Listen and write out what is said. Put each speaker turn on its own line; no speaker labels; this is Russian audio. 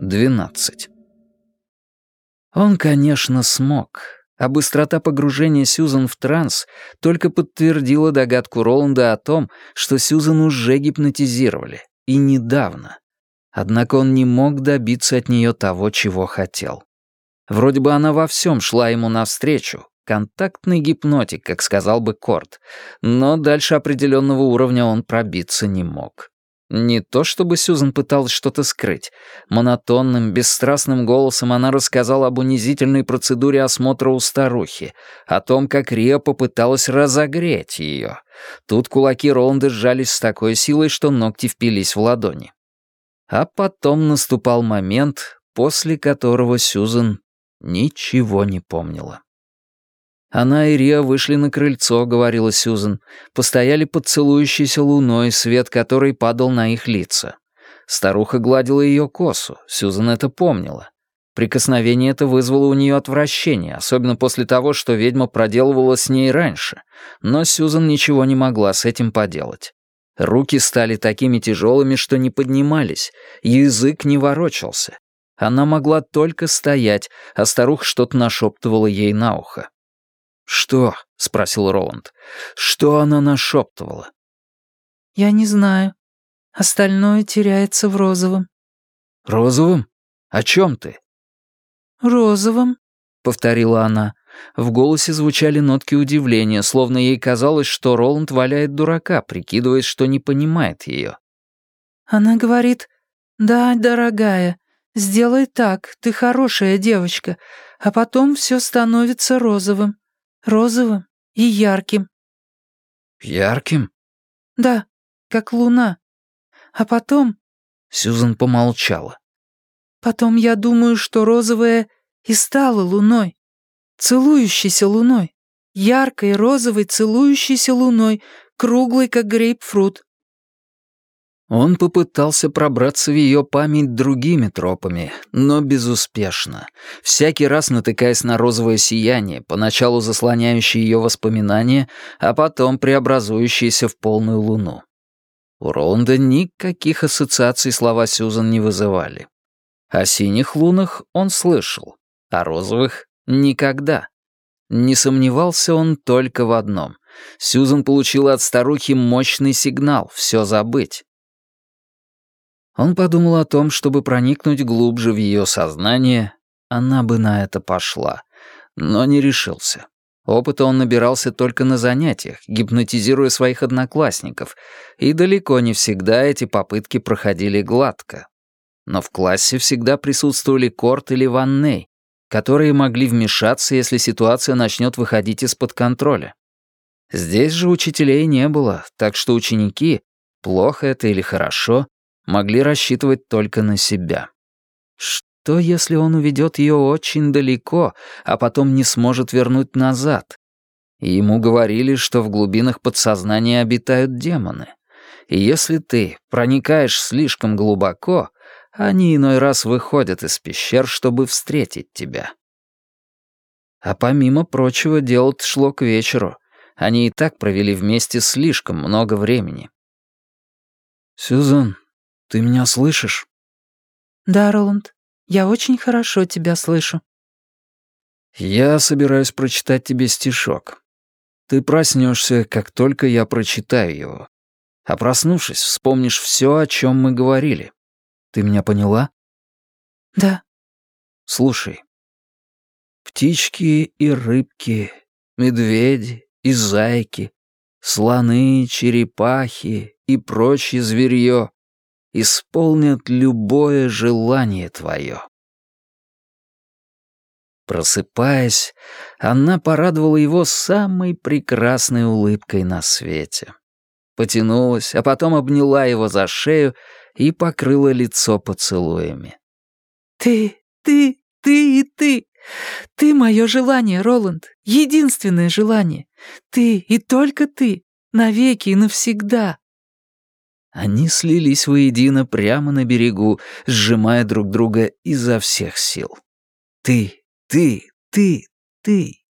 12. Он, конечно, смог, а быстрота погружения Сьюзан в транс только подтвердила догадку Роланда о том, что Сьюзан уже гипнотизировали, и недавно. Однако он не мог добиться от нее того, чего хотел. Вроде бы она во всем шла ему навстречу, контактный гипнотик, как сказал бы Корт, но дальше определенного уровня он пробиться не мог. Не то чтобы Сьюзан пыталась что-то скрыть. Монотонным, бесстрастным голосом она рассказала об унизительной процедуре осмотра у старухи, о том, как Риа попыталась разогреть ее. Тут кулаки Роланда сжались с такой силой, что ногти впились в ладони. А потом наступал момент, после которого Сьюзан ничего не помнила. Она и Риа вышли на крыльцо, говорила Сьюзен, постояли под целующейся луной, свет которой падал на их лица. Старуха гладила ее косу, Сьюзен это помнила. Прикосновение это вызвало у нее отвращение, особенно после того, что ведьма проделывала с ней раньше, но Сьюзен ничего не могла с этим поделать. Руки стали такими тяжелыми, что не поднимались, язык не ворочался. Она могла только стоять, а старуха что-то нашептывала ей на ухо. «Что?» — спросил Роланд. «Что она нашептывала?»
«Я не знаю. Остальное теряется в розовом».
«Розовом? О чем ты?»
«Розовом», — повторила она. В голосе звучали нотки удивления, словно ей казалось, что Роланд валяет дурака, прикидываясь, что не понимает ее. «Она говорит, да, дорогая, сделай так, ты хорошая девочка, а потом все становится розовым розовым и ярким».
«Ярким?»
«Да, как луна. А потом...»
Сьюзан помолчала.
«Потом я думаю, что розовая и стала луной. Целующейся луной. Яркой, розовой, целующейся луной, круглой, как грейпфрут.
Он попытался пробраться в ее память другими тропами, но безуспешно, всякий раз натыкаясь на розовое сияние, поначалу заслоняющее ее воспоминания, а потом преобразующееся в полную луну. У Роланда никаких ассоциаций слова Сьюзан не вызывали. О синих лунах он слышал, о розовых — никогда. Не сомневался он только в одном. Сьюзан получила от старухи мощный сигнал «все забыть». Он подумал о том, чтобы проникнуть глубже в ее сознание, она бы на это пошла, но не решился. Опыта он набирался только на занятиях, гипнотизируя своих одноклассников, и далеко не всегда эти попытки проходили гладко. Но в классе всегда присутствовали Корт или Ванней, которые могли вмешаться, если ситуация начнет выходить из-под контроля. Здесь же учителей не было, так что ученики, плохо это или хорошо, могли рассчитывать только на себя. Что, если он уведет ее очень далеко, а потом не сможет вернуть назад? Ему говорили, что в глубинах подсознания обитают демоны. И если ты проникаешь слишком глубоко, они иной раз выходят из пещер, чтобы встретить тебя. А помимо прочего, дело шло к вечеру. Они и так провели вместе слишком много времени. «Сюзан, ты меня слышишь?»
«Да, Роланд, я очень хорошо тебя слышу».
«Я собираюсь прочитать тебе стишок. Ты проснешься, как только я прочитаю его. А проснувшись, вспомнишь все, о чем мы говорили. Ты меня поняла?»
«Да».
«Слушай. Птички и рыбки, медведи и зайки, слоны, черепахи и прочее зверье исполнят любое желание твое. Просыпаясь, она порадовала его самой прекрасной улыбкой на свете. Потянулась, а потом обняла его за шею и покрыла лицо поцелуями.
«Ты, ты, ты и ты! Ты мое желание, Роланд, единственное желание. Ты и только ты, навеки и навсегда!»
Они слились воедино прямо на берегу, сжимая друг друга изо всех сил. «Ты, ты, ты, ты!»